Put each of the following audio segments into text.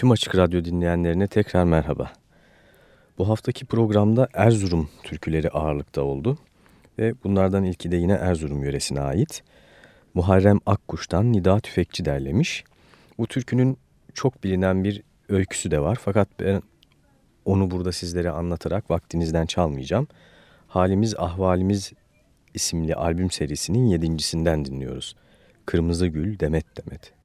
Tüm Açık Radyo dinleyenlerine tekrar merhaba. Bu haftaki programda Erzurum türküleri ağırlıkta oldu ve bunlardan ilki de yine Erzurum yöresine ait. Muharrem Akkuş'tan Nida Tüfekçi derlemiş. Bu türkünün çok bilinen bir öyküsü de var fakat ben onu burada sizlere anlatarak vaktinizden çalmayacağım. Halimiz Ahvalimiz isimli albüm serisinin yedincisinden dinliyoruz. Kırmızı Gül Demet Demet.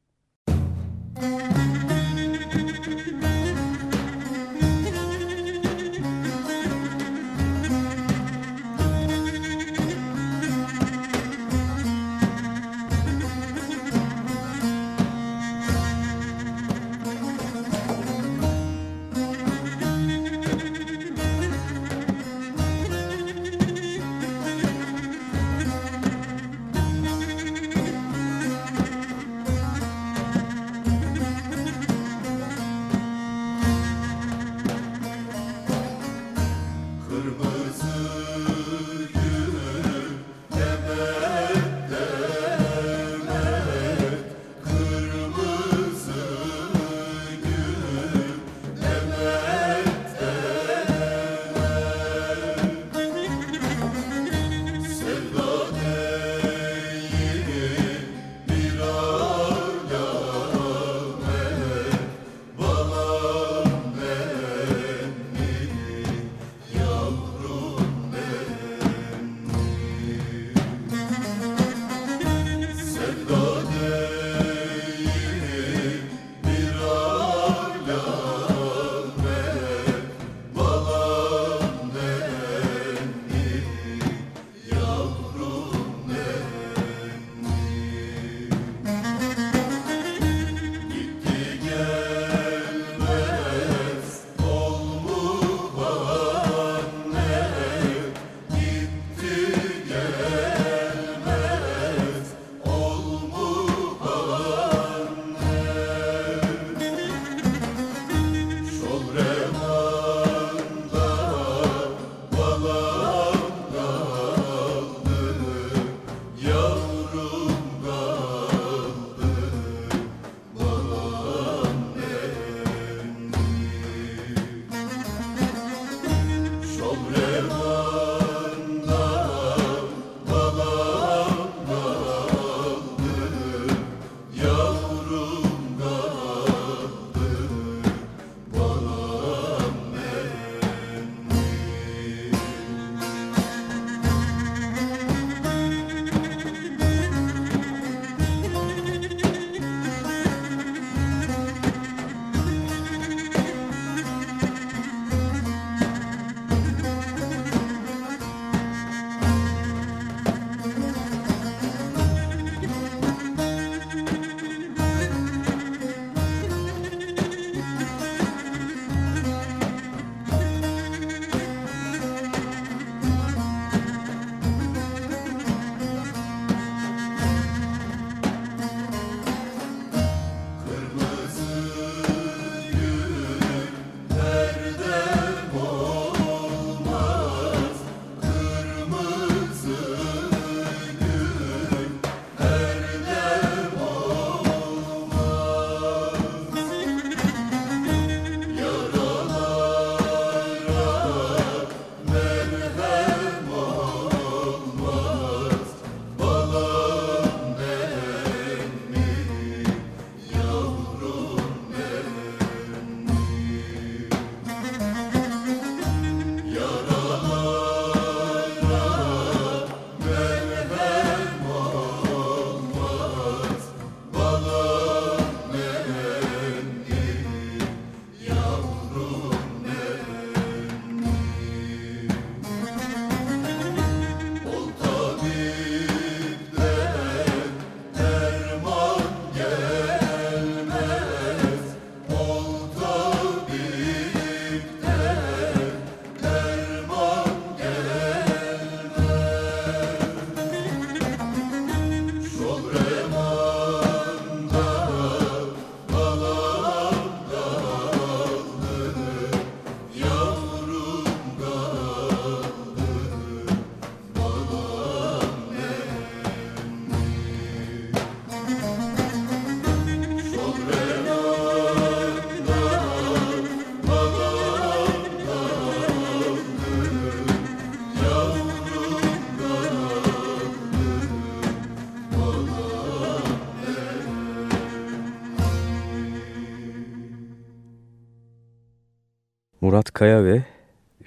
Murat Kaya ve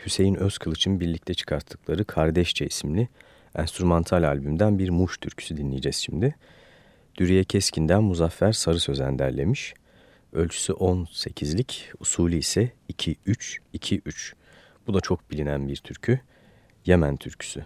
Hüseyin Özkılıç'ın birlikte çıkarttıkları Kardeşçe isimli enstrümantal albümden bir Muş türküsü dinleyeceğiz şimdi. Dürüye Keskin'den Muzaffer Sarı Sözen derlemiş. Ölçüsü 18'lik, usulü ise 2-3-2-3. Bu da çok bilinen bir türkü. Yemen türküsü.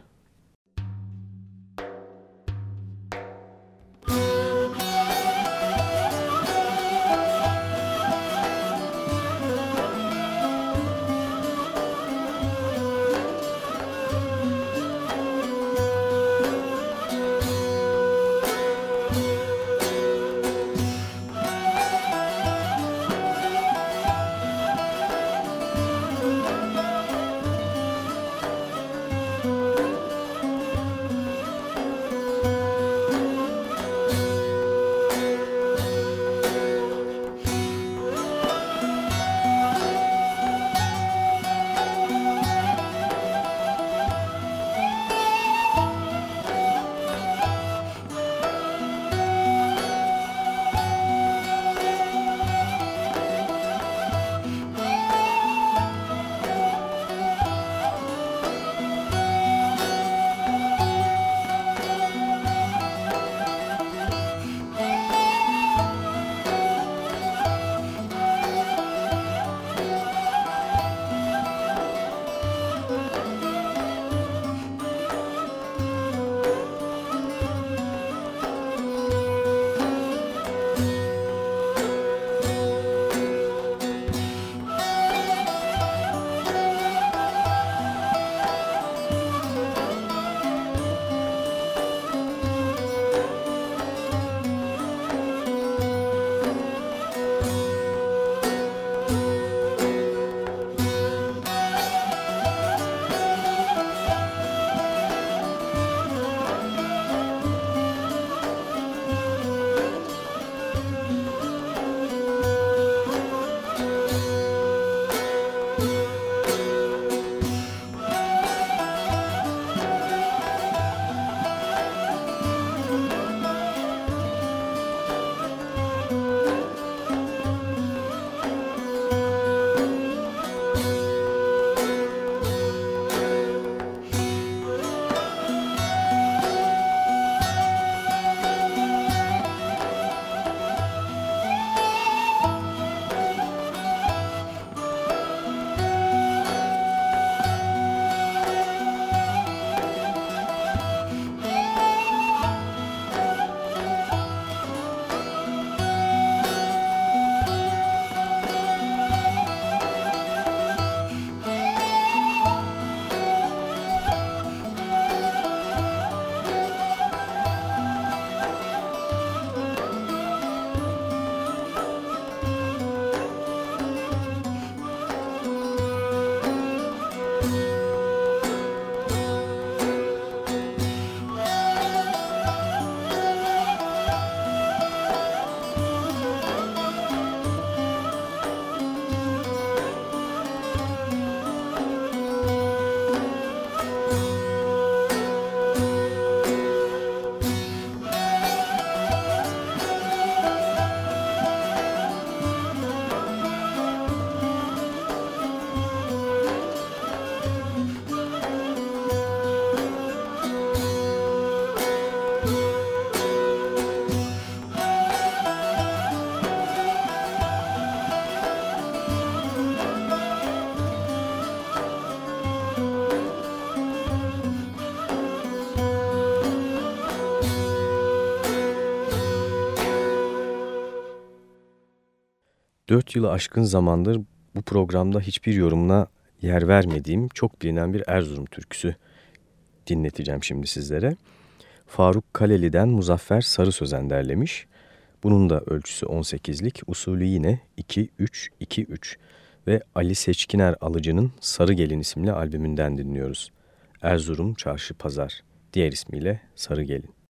Dört yılı aşkın zamandır bu programda hiçbir yorumuna yer vermediğim çok bilinen bir Erzurum türküsü dinleteceğim şimdi sizlere. Faruk Kaleli'den Muzaffer Sarı Sözen derlemiş. Bunun da ölçüsü 18'lik, usulü yine 2-3-2-3 ve Ali Seçkiner Alıcı'nın Sarı Gelin isimli albümünden dinliyoruz. Erzurum Çarşı Pazar, diğer ismiyle Sarı Gelin.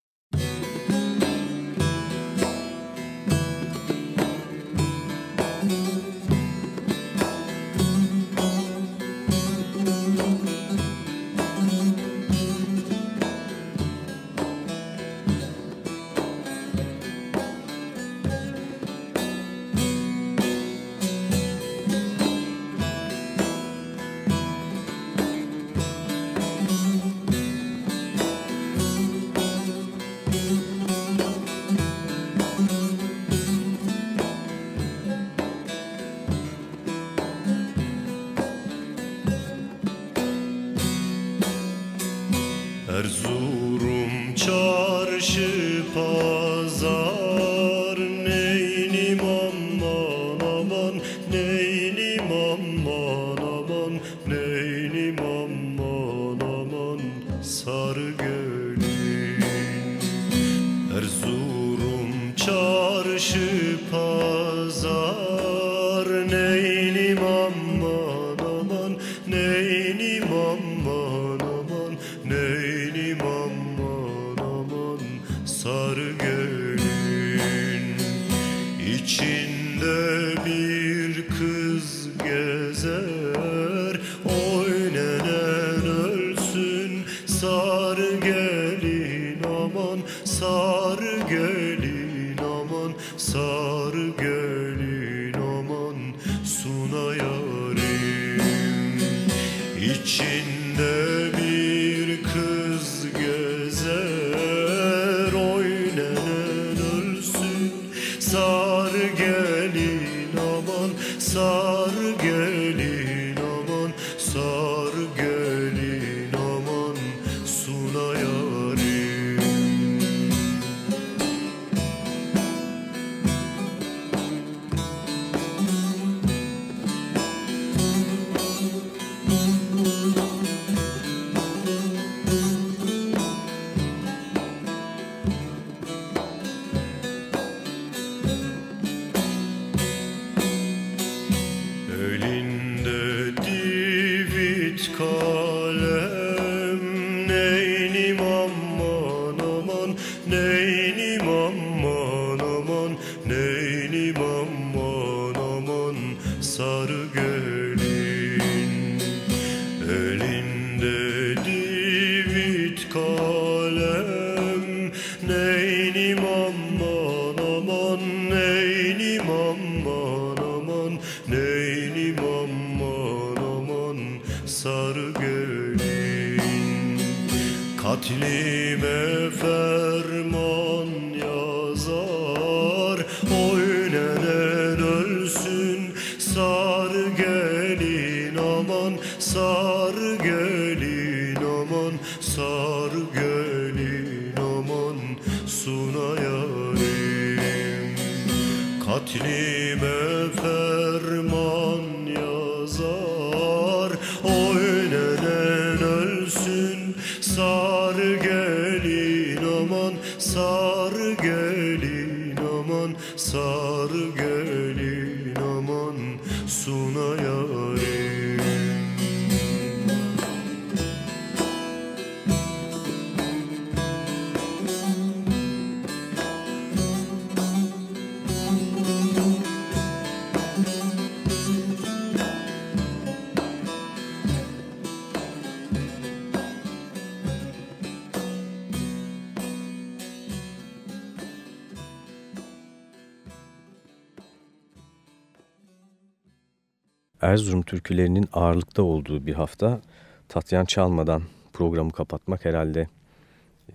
Erzurum türkülerinin ağırlıkta olduğu bir hafta Tatyan çalmadan programı kapatmak herhalde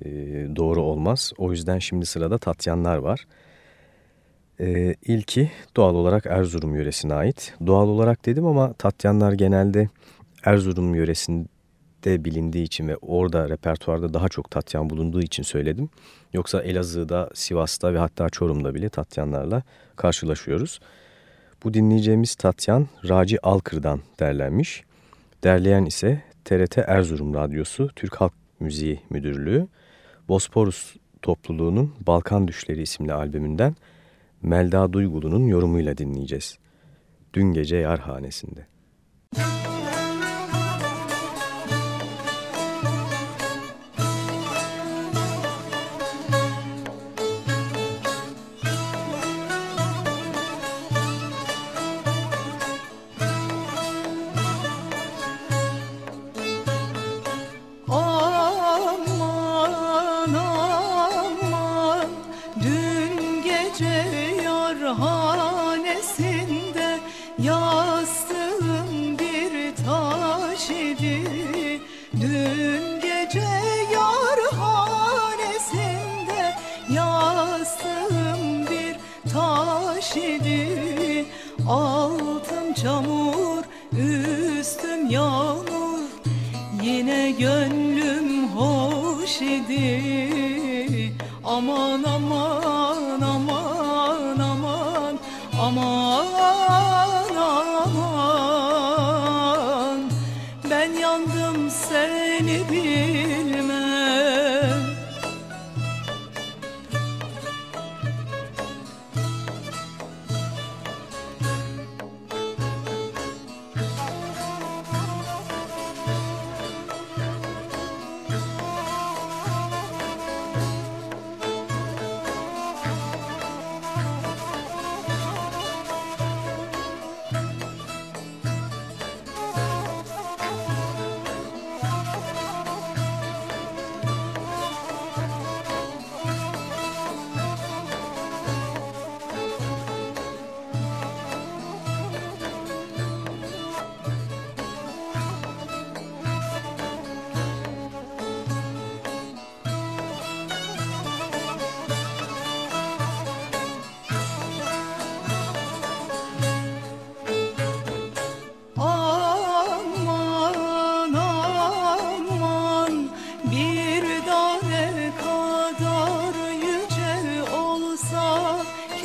e, doğru olmaz. O yüzden şimdi sırada Tatyanlar var. E, ilki doğal olarak Erzurum yöresine ait. Doğal olarak dedim ama Tatyanlar genelde Erzurum yöresinde bilindiği için ve orada repertuarda daha çok Tatyan bulunduğu için söyledim. Yoksa Elazığ'da, Sivas'ta ve hatta Çorum'da bile Tatyanlarla karşılaşıyoruz. Bu dinleyeceğimiz Tatyan Raci Alkır'dan derlenmiş. Derleyen ise TRT Erzurum Radyosu Türk Halk Müziği Müdürlüğü Bosporus topluluğunun Balkan Düşleri isimli albümünden Melda Duygulu'nun yorumuyla dinleyeceğiz. Dün gece yarhanesinde. Müzik Yastık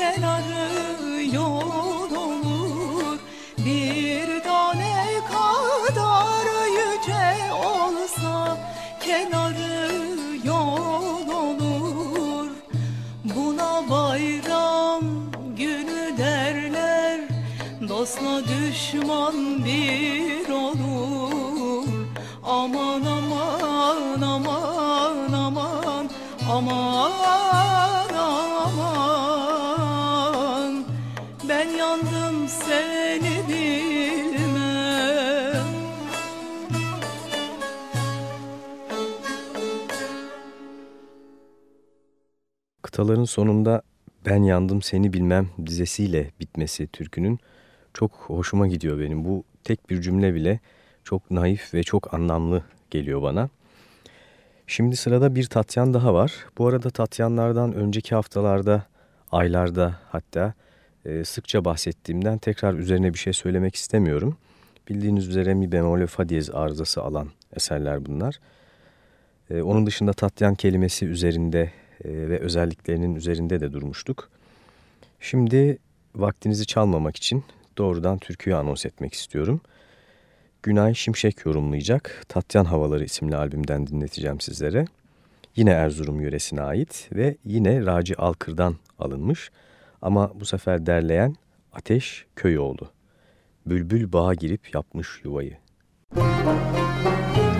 kenarı yol olur. Bir tane kadar yüce olsa kenarı yol olur. Buna bayram günü derler Dostla düşman bir Kıtaların sonunda Ben Yandım Seni Bilmem dizesiyle bitmesi türkünün çok hoşuma gidiyor benim. Bu tek bir cümle bile çok naif ve çok anlamlı geliyor bana. Şimdi sırada bir Tatyan daha var. Bu arada Tatyanlardan önceki haftalarda, aylarda hatta e, sıkça bahsettiğimden tekrar üzerine bir şey söylemek istemiyorum. Bildiğiniz üzere mi bemol ve fa diyez arızası alan eserler bunlar. E, onun dışında Tatyan kelimesi üzerinde ve özelliklerinin üzerinde de durmuştuk. Şimdi vaktinizi çalmamak için doğrudan türküyü anons etmek istiyorum. Günay Şimşek yorumlayacak Tatyan Havaları isimli albümden dinleteceğim sizlere. Yine Erzurum yöresine ait ve yine Raci Alkır'dan alınmış ama bu sefer derleyen Ateş Köyoğlu. Bülbül bağa girip yapmış yuvayı. Müzik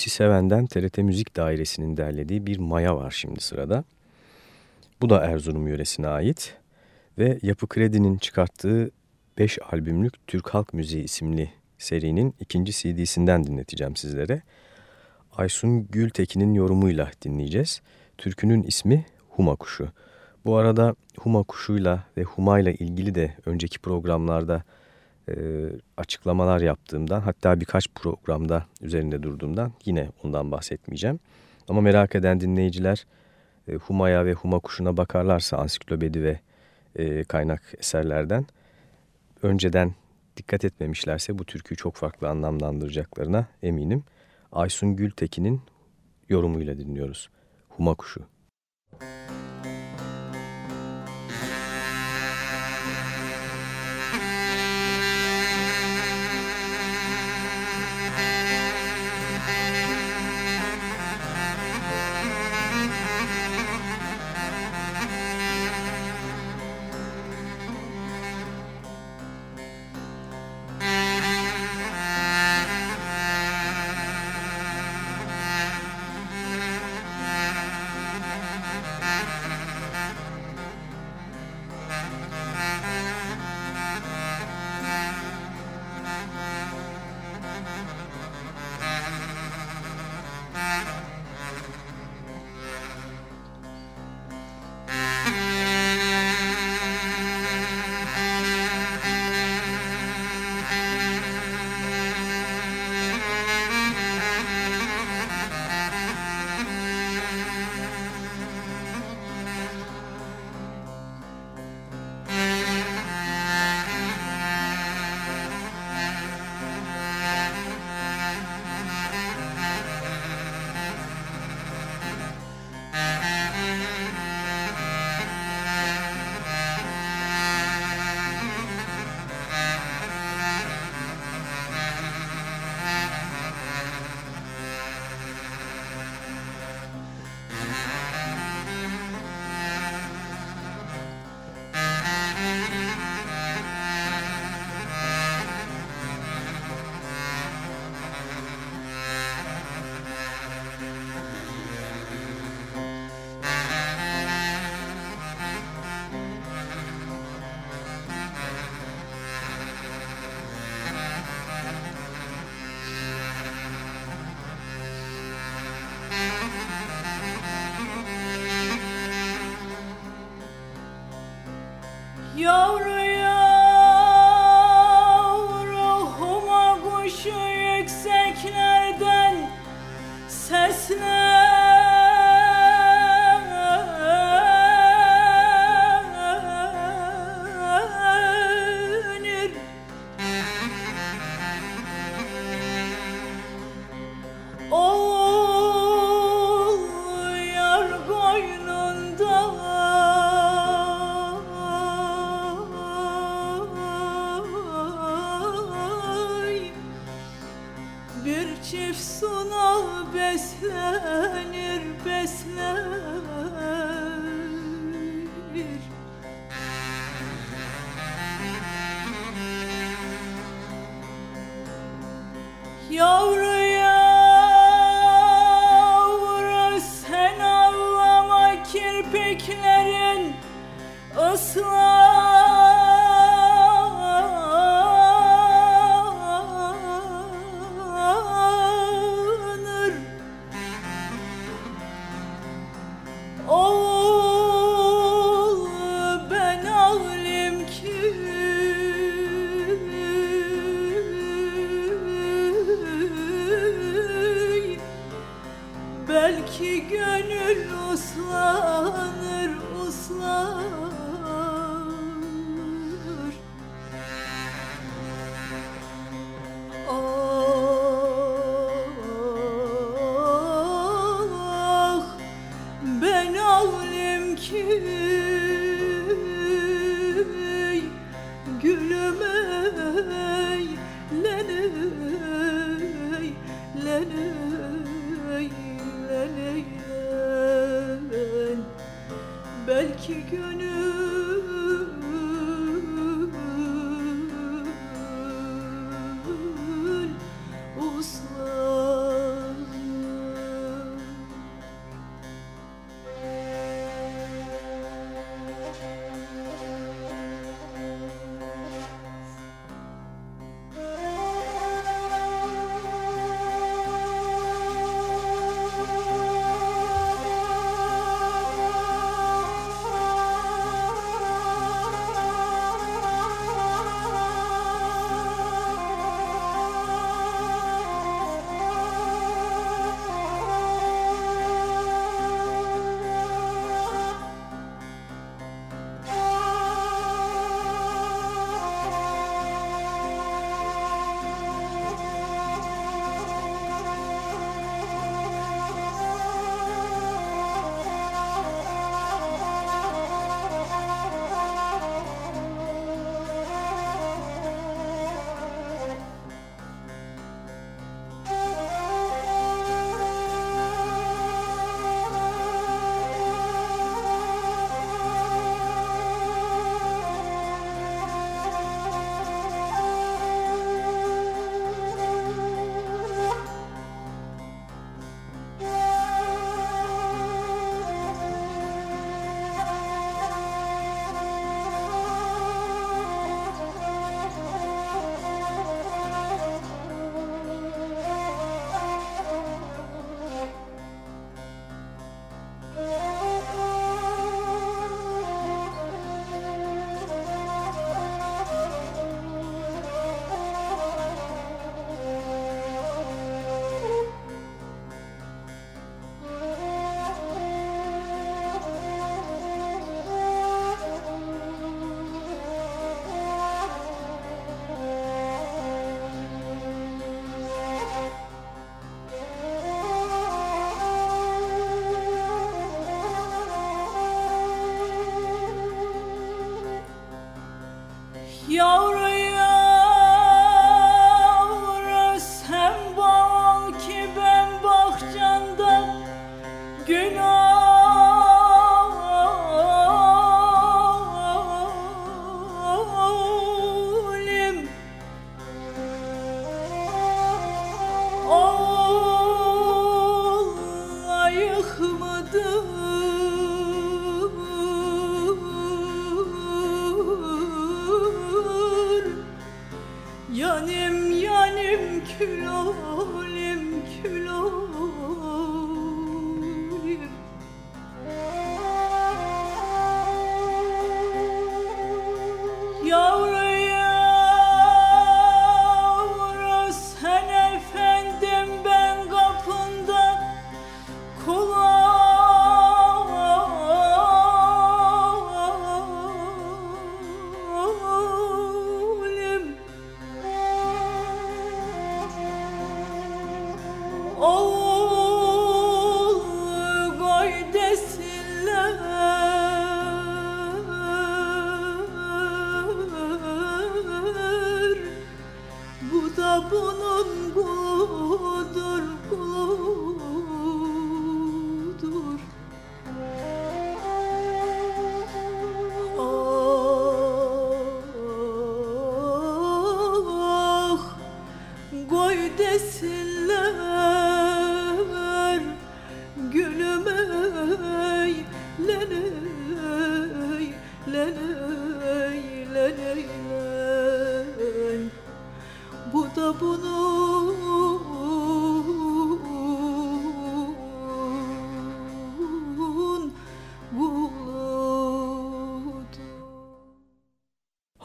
Lucy Seven'den TRT Müzik Dairesi'nin derlediği bir maya var şimdi sırada. Bu da Erzurum yöresine ait ve Yapı Kredi'nin çıkarttığı 5 albümlük Türk Halk Müziği isimli serinin ikinci CD'sinden dinleteceğim sizlere. Aysun Gültekin'in yorumuyla dinleyeceğiz. Türkünün ismi Huma Kuşu. Bu arada Huma Kuşu'yla ve Huma'yla ilgili de önceki programlarda e, açıklamalar yaptığımdan hatta birkaç programda üzerinde durduğumdan yine ondan bahsetmeyeceğim. Ama merak eden dinleyiciler e, Huma'ya ve Huma Kuşu'na bakarlarsa ansiklopedi ve e, kaynak eserlerden önceden dikkat etmemişlerse bu türküyü çok farklı anlamlandıracaklarına eminim. Aysun Gültekin'in yorumuyla dinliyoruz. Huma Kuşu.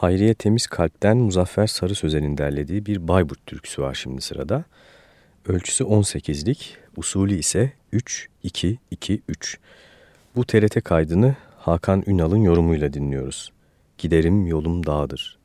Hayriye Temiz Kalp'ten Muzaffer Sarı Sözen'in derlediği bir Bayburt türküsü var şimdi sırada. Ölçüsü 18'lik, usulü ise 3-2-2-3. Bu TRT kaydını Hakan Ünal'ın yorumuyla dinliyoruz. Giderim yolum dağdır.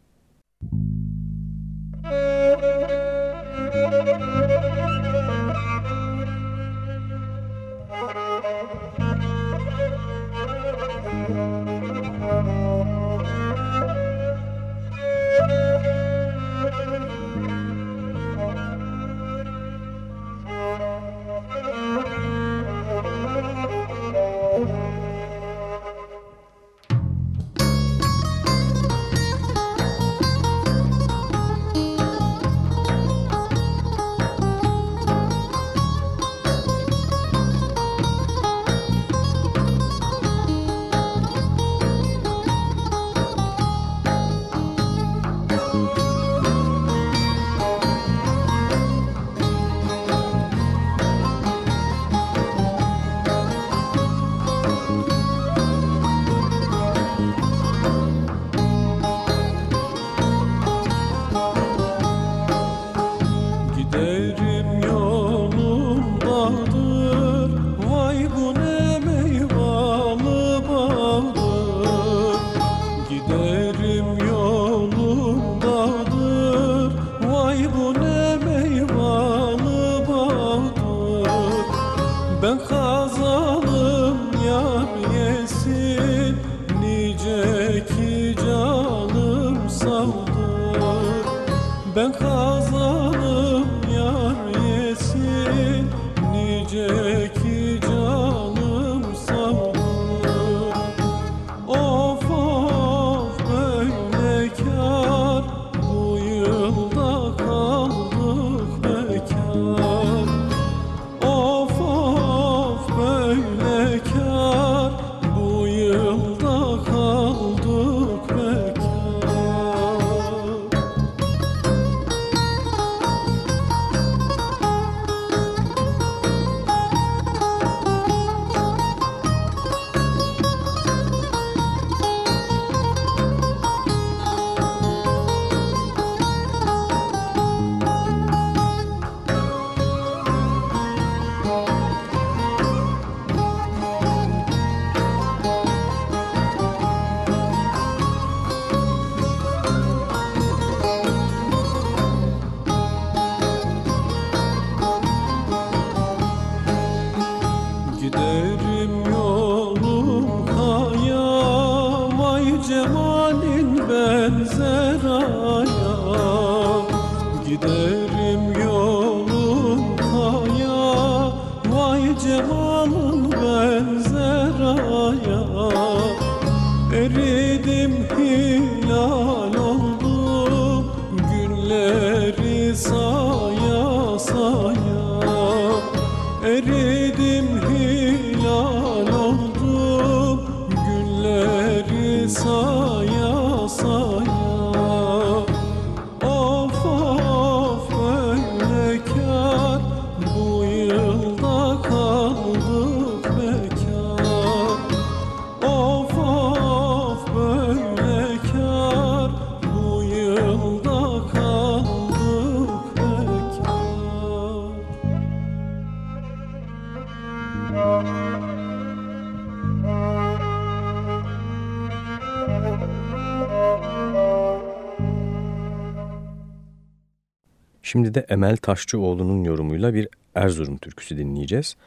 Şimdi de Emel Taşçıoğlu'nun yorumuyla bir Erzurum türküsü dinleyeceğiz.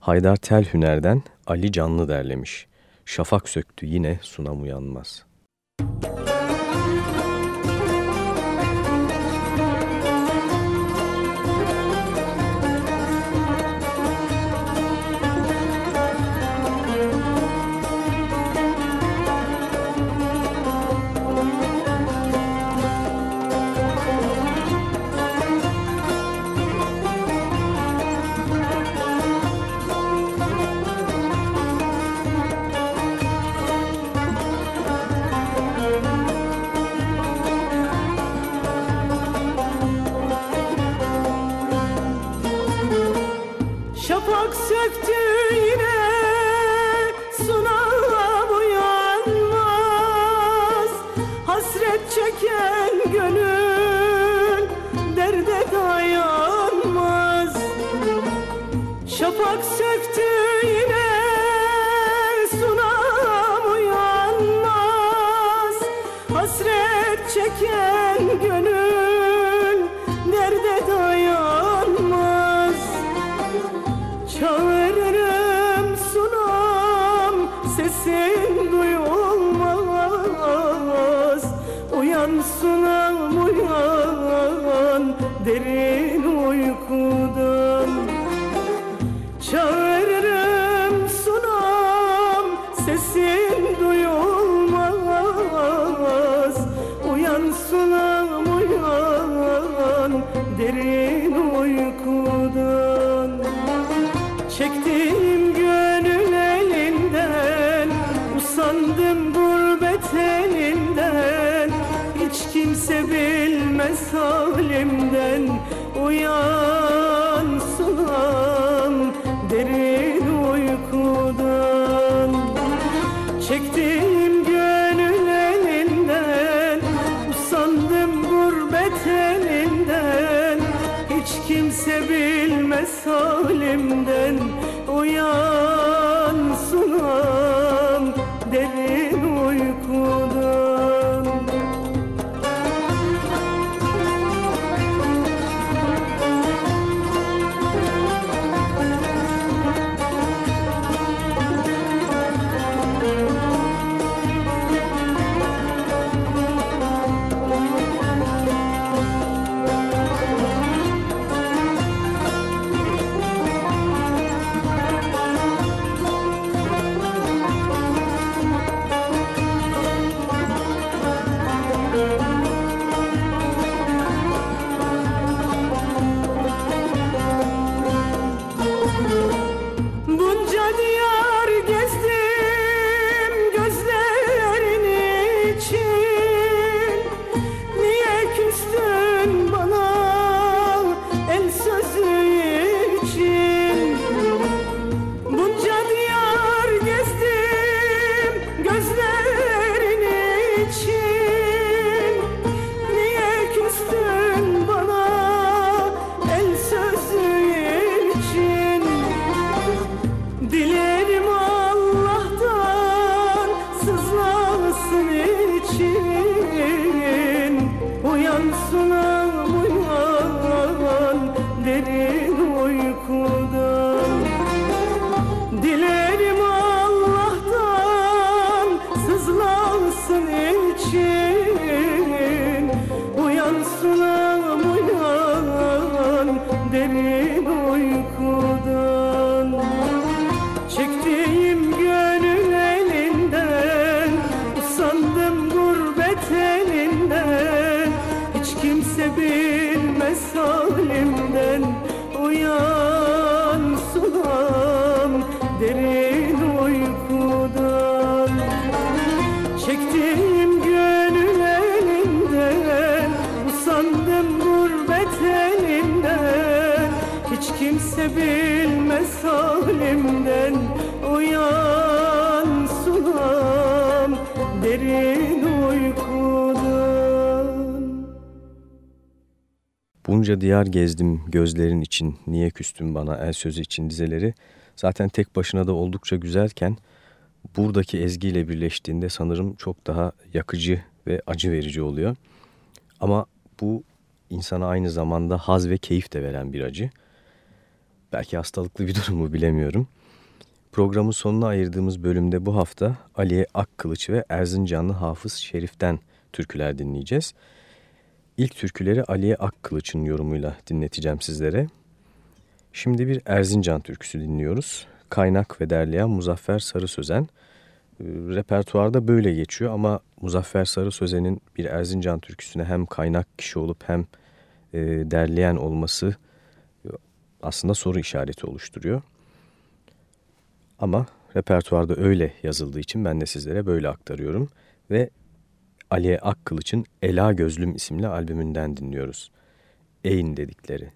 Haydar Tel Hüner'den Ali Canlı derlemiş. Şafak söktü yine sunam uyanmaz. Müzik we are. Bunca diyar gezdim gözlerin için, niye küstün bana el sözü için dizeleri zaten tek başına da oldukça güzelken buradaki ezgiyle birleştiğinde sanırım çok daha yakıcı ve acı verici oluyor. Ama bu insana aynı zamanda haz ve keyif de veren bir acı. Belki hastalıklı bir durum mu bilemiyorum. Programın sonuna ayırdığımız bölümde bu hafta Aliye Akkılıç ve Erzincanlı Hafız Şerif'ten türküler dinleyeceğiz. İlk türküleri Aliye Akkılıç'ın yorumuyla dinleteceğim sizlere. Şimdi bir Erzincan türküsü dinliyoruz. Kaynak ve derleyen Muzaffer Sarı Sözen. Ee, repertuarda böyle geçiyor ama Muzaffer Sarı Sözen'in bir Erzincan türküsüne hem kaynak kişi olup hem e, derleyen olması e, aslında soru işareti oluşturuyor. Ama repertuarda öyle yazıldığı için ben de sizlere böyle aktarıyorum. Ve Aliye Akkılıç'ın Ela Gözlüm isimli albümünden dinliyoruz. Eyn dedikleri.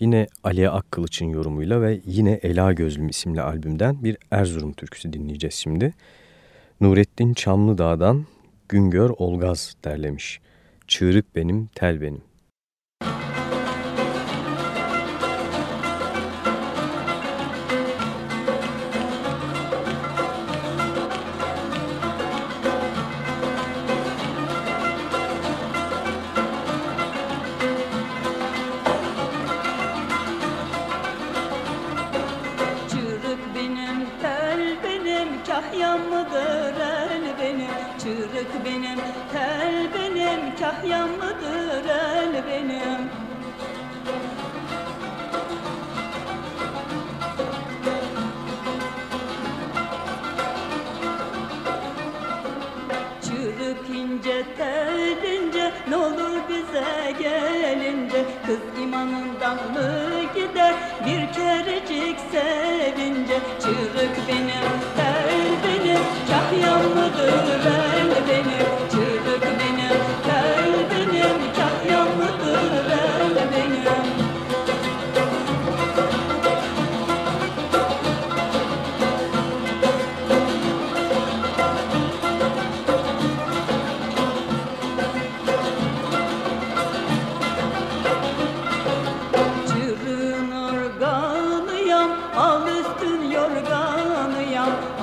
Yine Ali Akkılıç'ın yorumuyla ve yine Ela Gözlüm isimli albümden bir Erzurum türküsü dinleyeceğiz şimdi. Nurettin Çamlıdağ'dan Güngör Olgaz derlemiş. Çığırık benim, tel benim.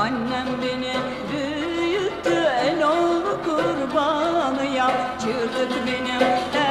Annem beni büyüttü el oğlu kurbanı yap. Çığlık benim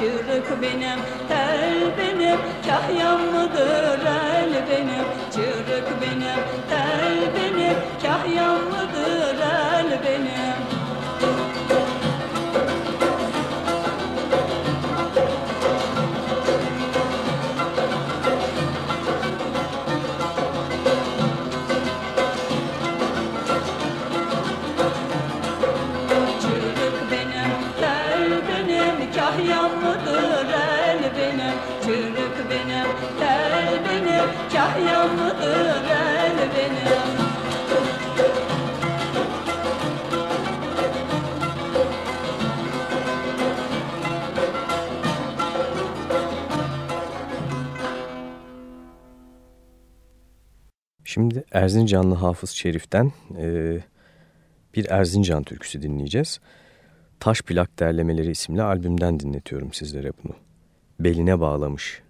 Çırık benim, tel benim, kahyam mıdır el benim? Çırık benim, tel benim, kahyam mıdır el benim? Erzincanlı Hafız Şerif'ten e, bir Erzincan türküsü dinleyeceğiz. Taş Plak Derlemeleri isimli albümden dinletiyorum sizlere bunu. Beline bağlamış.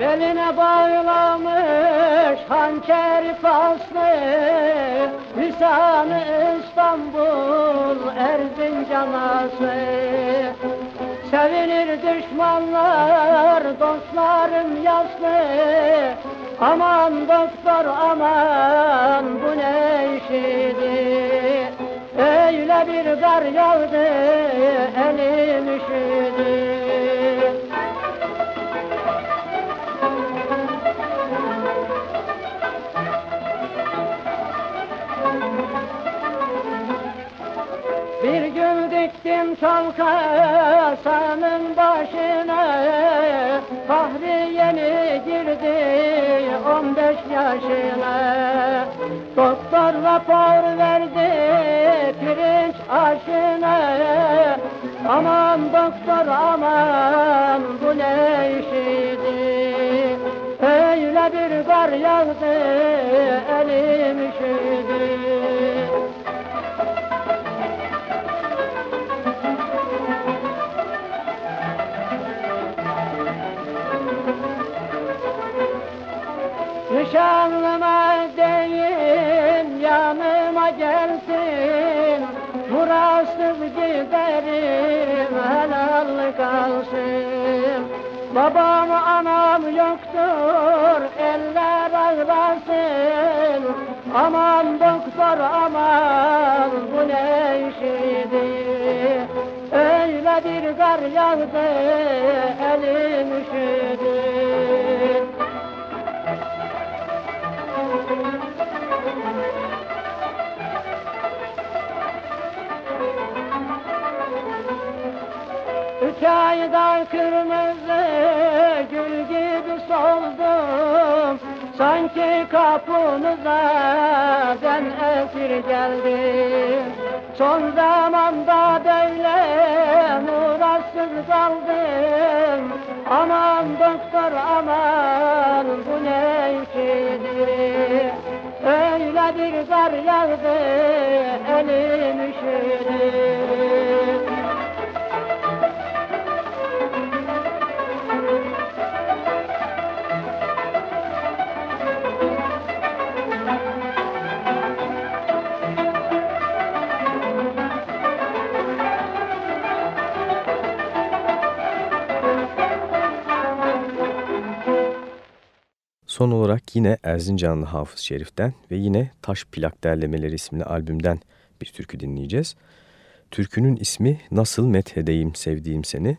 Beline bağlamış hançer paslı Lisanı İstanbul Erzincanası Sevinir düşmanlar dostlarım yaslı. Aman doktor aman bu ne işidi? Öyle bir gar yağdı elim üşüdü gül diktim çalkasanın başına. Fahri yeni girdi on beş yaşına. Doktor rapor verdi pirinç aşına. Aman doktor aman bu ne işidi Öyle bir kar yağdı elim üşüdü Nişanlıma deyin yanıma gelsin. Muratsız giderim helal kalsın Babam anam yoktur eller ağlasın Aman doktor aman bu ne işidi Öyle bir kar yağdı elim üşüdü Üç ayda kırmızı gül gibi soldum. Sanki kapınıza ben esir geldim. Son zamanda böyle muratsız kaldım. Aman doktor aman bu ne işidi Öyle bir kar yağdı elim üşüdü Son olarak yine Erzincanlı Hafız Şerif'ten ve yine Taş Plak Derlemeleri isimli albümden bir türkü dinleyeceğiz. Türkünün ismi Nasıl Methedeyim Sevdiğim Seni.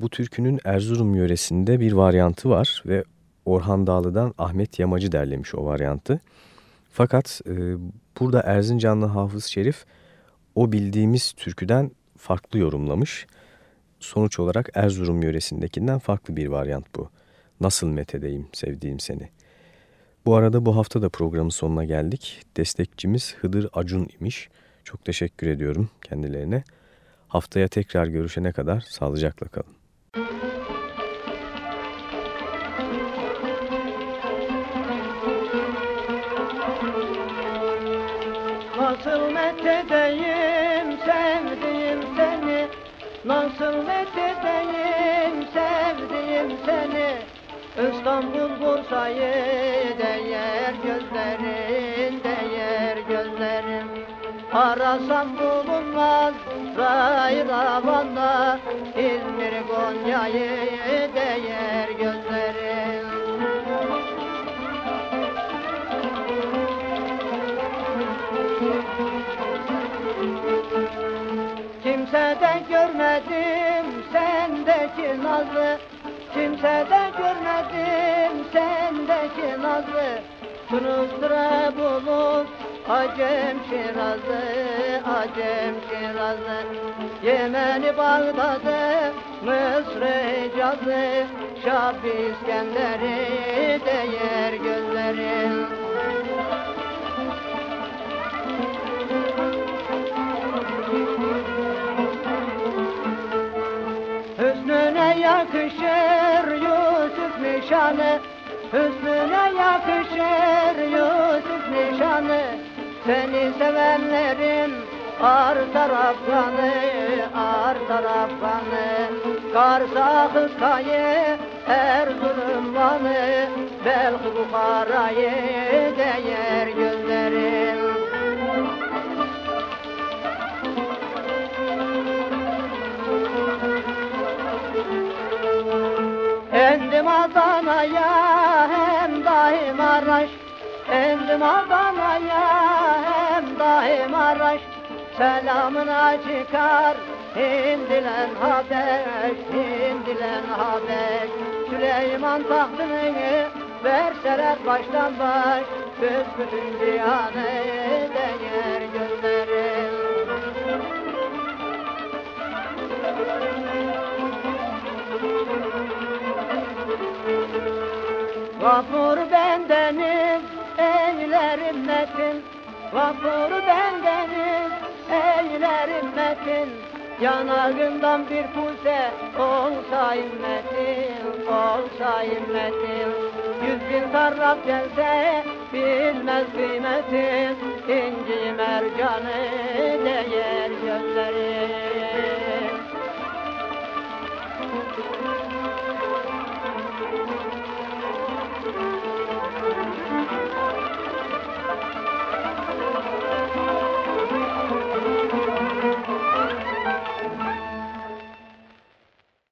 Bu türkünün Erzurum yöresinde bir varyantı var ve Orhan Dağlı'dan Ahmet Yamacı derlemiş o varyantı. Fakat e, burada Erzincanlı Hafız Şerif o bildiğimiz türküden farklı yorumlamış. Sonuç olarak Erzurum yöresindekinden farklı bir varyant bu. Nasıl methedeyim sevdiğim seni. Bu arada bu hafta da programın sonuna geldik. Destekçimiz Hıdır Acun imiş. Çok teşekkür ediyorum kendilerine. Haftaya tekrar görüşene kadar sağlıcakla kalın. Nasıl methedeyim sevdiğim seni Nasıl methedeyim İstanbul Bursa'yı değer gözlerin değer gözlerim. Arasam bulunmaz ray ravanda İzmir Konya'yı değer gözlerim. Kimsede görmedim sendeki nazı Kimsede görmedim sendeki nazı. Tunus'tura bulut Acem Şirazı, Acem Şirazı. Yemen'i Bağdat'ı, Mısır Hicaz'ı Şah İskender'i değer gözlerin nişanı Hüsnüne yakışır Yusuf nişanı. Seni sevenlerin artar afganı Artar afganı Kars'a Hıkkayı Erzurum Van'ı Belk Bukhara'yı değer gözlerin Adana'ya hem dahi Maraş Endim Adana'ya hem dahi Maraş Selamına çıkar Hindilen Habeş Hindilen Habeş. Süleyman tahtını verseler baştan baş. Büsbütün cihanı değer Vapur bendeniz eylerim metin. Vapur bendeniz eylerim metin. Yanağından bir puse olsa immetin Olsa immetin Yüz bin sarraf gelse bilmez kıymetin İnci mercanı değer gözlerim